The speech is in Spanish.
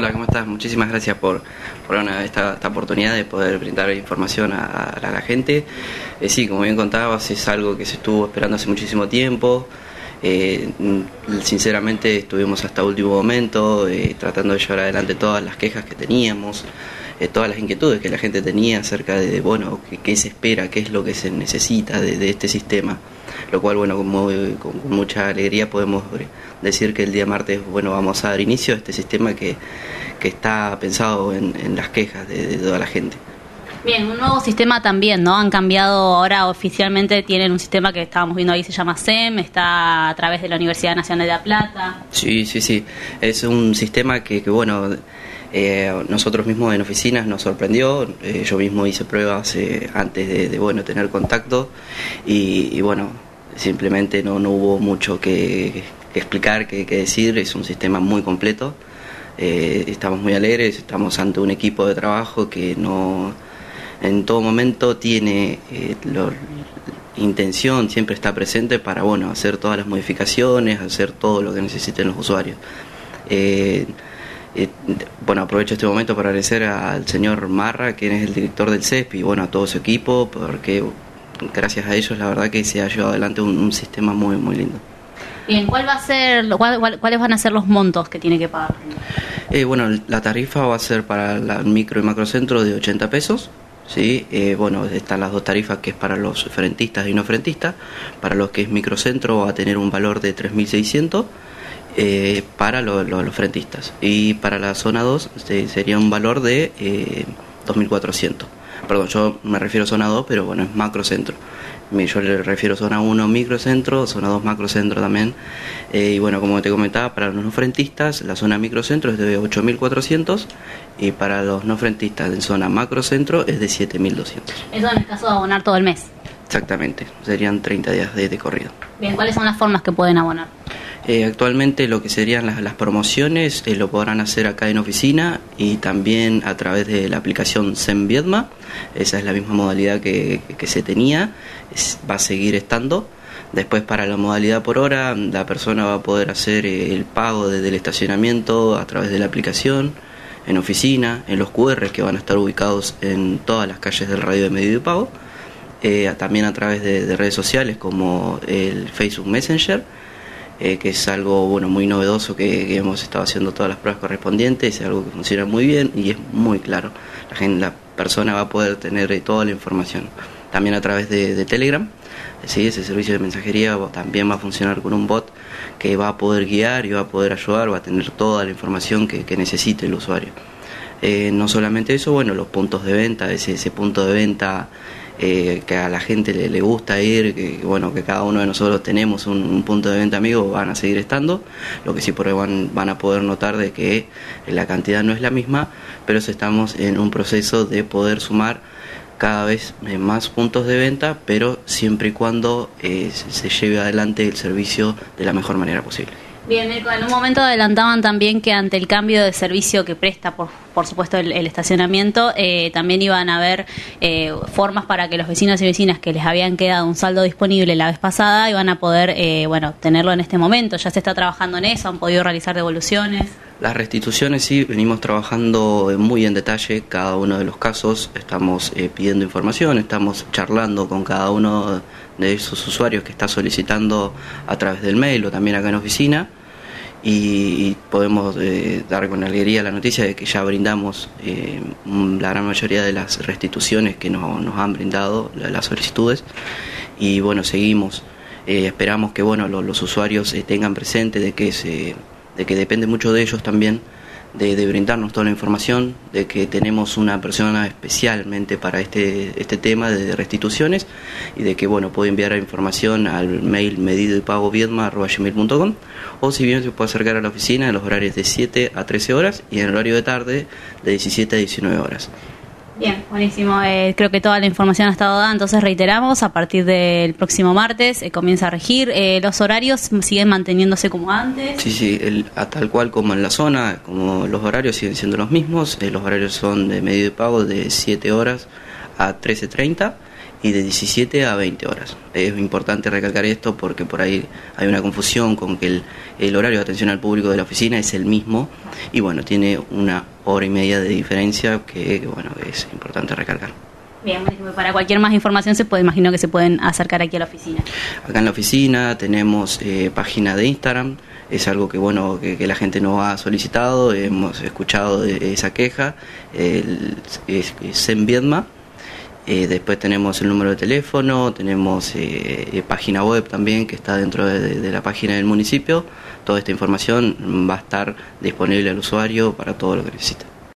Hola, ¿cómo estás? Muchísimas gracias por, por esta, esta, oportunidad de poder brindar información a, la gente. Eh, sí, como bien contabas, es algo que se estuvo esperando hace muchísimo tiempo. Eh, sinceramente estuvimos hasta último momento eh, tratando de llevar adelante todas las quejas que teníamos, todas las inquietudes que la gente tenía acerca de, bueno, qué, se espera, qué es lo que se necesita de, este sistema. Lo cual, bueno, con, con mucha alegría podemos decir que el día martes, bueno, vamos a dar inicio a este sistema que, que está pensado en, en las quejas de, toda la gente. Bien, un nuevo sistema también, ¿no? Han cambiado, ahora oficialmente tienen un sistema que estábamos viendo ahí, se llama SEM, está a través de la Universidad Nacional de La Plata. Sí, sí, sí. Es un sistema que, que bueno, eh, nosotros mismos en oficinas nos sorprendió. Eh, yo mismo hice pruebas eh, antes de, de, bueno, tener contacto y, y bueno, simplemente no, no hubo mucho que, explicar, que, decir, es un sistema muy completo. Eh, estamos muy alegres, estamos ante un equipo de trabajo que no en todo momento tiene eh, intención, siempre está presente para bueno hacer todas las modificaciones, hacer todo lo que necesiten los usuarios. Eh, bueno, aprovecho este momento para agradecer al señor Marra, quien es el director del CESP, y bueno, a todo su equipo, porque gracias a ellos la verdad que se ha llevado adelante un, un sistema muy, muy lindo. Bien, ¿cuál va a ser, cuáles van a ser los montos que tiene que pagar? Eh, bueno, la tarifa va a ser para el micro y macrocentro de 80 pesos. ¿sí? Eh, bueno, están las dos tarifas que es para los frentistas y no frentistas. Para los que es microcentro va a tener un valor de 3.600 eh, para los frentistas. Y para la zona 2 sería un valor de 2.400. Perdón, yo me refiero a zona 2, pero bueno, es macrocentro yo le refiero a zona 1 microcentro, zona 2 macrocentro también. Eh, y bueno, como te comentaba, para los no frentistas, la zona microcentro es de 8.400 y para los no frentistas en zona macrocentro es de 7.200. Eso en el caso de abonar todo el mes. Exactamente, serían 30 días de, de corrido. Bien, ¿cuáles son las formas que pueden abonar? Eh, actualmente lo que serían las, promociones eh, lo podrán hacer acá en oficina y también a través de la aplicación Zen Viedma. Esa es la misma modalidad que, se tenía, va a seguir estando. Después para la modalidad por hora, la persona va a poder hacer eh, el pago desde el estacionamiento a través de la aplicación, en oficina, en los QR que van a estar ubicados en todas las calles del radio de medio de pago, también a través de redes sociales como el Facebook Messenger eh, que es algo bueno muy novedoso que, hemos estado haciendo todas las pruebas correspondientes, es algo que funciona muy bien y es muy claro. La, gente, la persona va a poder tener eh, toda la información. También a través de, Telegram, ¿sí? ese servicio de mensajería también va a funcionar con un bot que va a poder guiar y va a poder ayudar, va a tener toda la información que, necesite el usuario. Eh, no solamente eso, bueno, los puntos de venta, ese, ese punto de venta eh, que a la gente le, gusta ir, que bueno, que cada uno de nosotros tenemos un, punto de venta amigo, van a seguir estando. Lo que sí por van, van a poder notar de que la cantidad no es la misma, pero estamos en un proceso de poder sumar cada vez eh, más puntos de venta, pero siempre y cuando eh, se lleve adelante el servicio de la mejor manera posible. Bien, en un momento adelantaban también que ante el cambio de servicio que presta, por, por supuesto, el, estacionamiento, eh, también iban a haber eh, formas para que los vecinos y vecinas que les habían quedado un saldo disponible la vez pasada iban a poder, eh, bueno, tenerlo en este momento. Ya se está trabajando en eso, han podido realizar devoluciones. Las restituciones sí, venimos trabajando muy en detalle cada uno de los casos, estamos pidiendo información, estamos charlando con cada uno de esos usuarios que está solicitando a través del mail o también acá en oficina. Y, podemos eh, dar con alegría la noticia de que ya brindamos eh, la gran mayoría de las restituciones que nos, han brindado las solicitudes. Y bueno seguimos. Eh, esperamos que bueno los, usuarios tengan presente de que se, de que depende mucho de ellos también de, brindarnos toda la información, de que tenemos una persona especialmente para este, este tema de restituciones y de que bueno puede enviar la información al mail medido y pago o si bien se puede acercar a la oficina en los horarios de 7 a 13 horas y en el horario de tarde de 17 a 19 horas. Bien, buenísimo. Eh, creo que toda la información ha estado dada, entonces reiteramos, a partir del próximo martes eh, comienza a regir. Eh, ¿Los horarios siguen manteniéndose como antes? Sí, sí, el, a tal cual como en la zona, como los horarios siguen siendo los mismos. los horarios son de medio de pago de 7 horas a 13.30 y de 17 a 20 horas. Es importante recalcar esto porque por ahí hay una confusión con que el, horario de atención al público de la oficina es el mismo y bueno, tiene una hora y media de diferencia que, bueno, es importante recalcar. Bien, para cualquier más información se puede, imagino que se pueden acercar aquí a la oficina. Acá en la oficina tenemos eh, página de Instagram, es algo que bueno que, la gente nos ha solicitado, hemos escuchado de esa queja, el, es, en Viedma eh, después tenemos el número de teléfono, tenemos eh, eh, página web también que está dentro de, la página del municipio. Toda esta información va a estar disponible al usuario para todo lo que necesite.